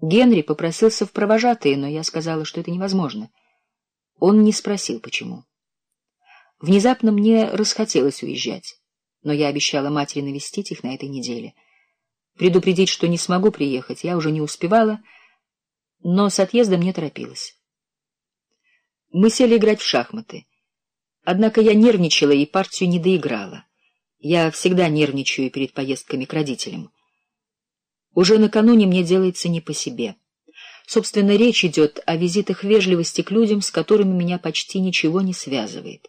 Генри попросился в провожатые, но я сказала, что это невозможно. Он не спросил, почему. Внезапно мне расхотелось уезжать, но я обещала матери навестить их на этой неделе. Предупредить, что не смогу приехать, я уже не успевала, но с отъездом не торопилась. Мы сели играть в шахматы. Однако я нервничала и партию не доиграла. Я всегда нервничаю перед поездками к родителям. Уже накануне мне делается не по себе. Собственно, речь идет о визитах вежливости к людям, с которыми меня почти ничего не связывает.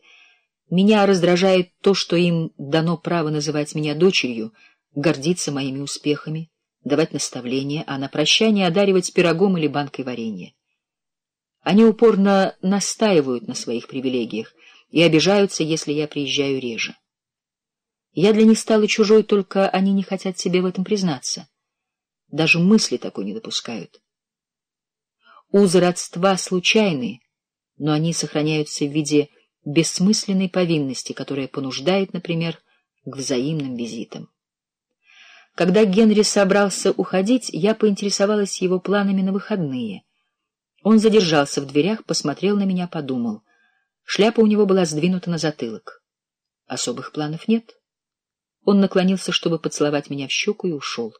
Меня раздражает то, что им дано право называть меня дочерью, гордиться моими успехами, давать наставления, а на прощание одаривать пирогом или банкой варенья. Они упорно настаивают на своих привилегиях и обижаются, если я приезжаю реже. Я для них стала чужой, только они не хотят себе в этом признаться. Даже мысли такой не допускают. Узы родства случайны, но они сохраняются в виде бессмысленной повинности, которая понуждает, например, к взаимным визитам. Когда Генри собрался уходить, я поинтересовалась его планами на выходные. Он задержался в дверях, посмотрел на меня, подумал. Шляпа у него была сдвинута на затылок. Особых планов нет. Он наклонился, чтобы поцеловать меня в щеку, и ушел.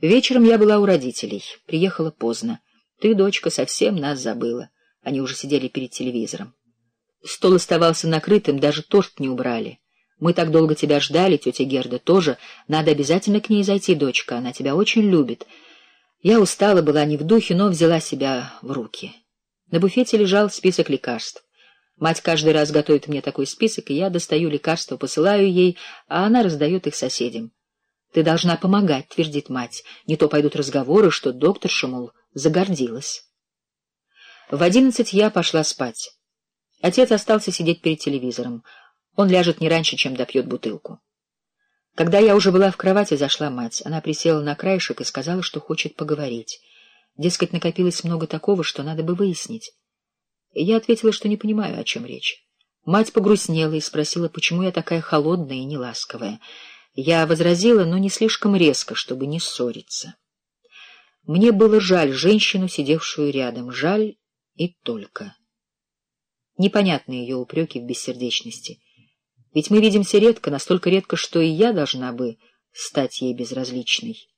Вечером я была у родителей. Приехала поздно. Ты, дочка, совсем нас забыла. Они уже сидели перед телевизором. Стол оставался накрытым, даже торт не убрали. Мы так долго тебя ждали, тетя Герда тоже. Надо обязательно к ней зайти, дочка. Она тебя очень любит. Я устала, была не в духе, но взяла себя в руки. На буфете лежал список лекарств. Мать каждый раз готовит мне такой список, и я достаю лекарства, посылаю ей, а она раздает их соседям. Ты должна помогать, твердит мать. Не то пойдут разговоры, что докторша, мол, загордилась. В одиннадцать я пошла спать. Отец остался сидеть перед телевизором. Он ляжет не раньше, чем допьет бутылку. Когда я уже была в кровати, зашла мать. Она присела на краешек и сказала, что хочет поговорить. Дескать, накопилось много такого, что надо бы выяснить. И я ответила, что не понимаю, о чем речь. Мать погрустнела и спросила, почему я такая холодная и неласковая. Я возразила, но не слишком резко, чтобы не ссориться. Мне было жаль женщину, сидевшую рядом, жаль и только. Непонятны ее упреки в бессердечности. Ведь мы видимся редко, настолько редко, что и я должна бы стать ей безразличной.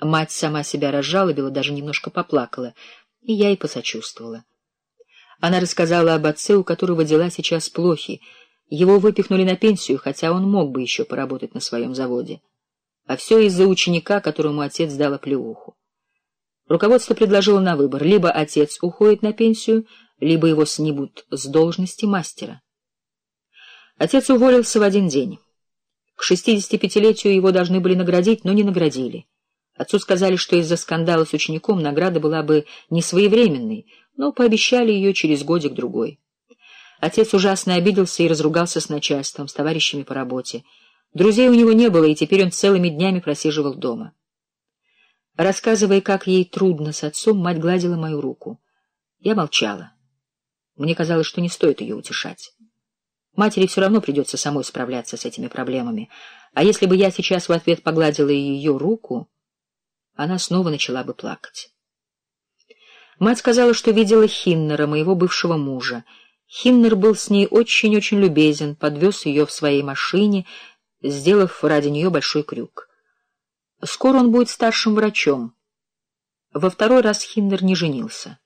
Мать сама себя разжалобила, даже немножко поплакала, и я ей посочувствовала. Она рассказала об отце, у которого дела сейчас плохи, его выпихнули на пенсию, хотя он мог бы еще поработать на своем заводе. А все из-за ученика, которому отец дал оплеуху. Руководство предложило на выбор: либо отец уходит на пенсию, либо его снимут с должности мастера. Отец уволился в один день. К шестидесятипятилетию его должны были наградить, но не наградили. Отцу сказали, что из-за скандала с учеником награда была бы не своевременной, но пообещали ее через годик другой. Отец ужасно обиделся и разругался с начальством, с товарищами по работе. Друзей у него не было, и теперь он целыми днями просиживал дома. Рассказывая, как ей трудно с отцом, мать гладила мою руку. Я молчала. Мне казалось, что не стоит ее утешать. Матери все равно придется самой справляться с этими проблемами. А если бы я сейчас в ответ погладила ее руку, она снова начала бы плакать. Мать сказала, что видела Хиннера, моего бывшего мужа, Химнер был с ней очень-очень любезен, подвез ее в своей машине, сделав ради нее большой крюк. Скоро он будет старшим врачом. Во второй раз Химнер не женился.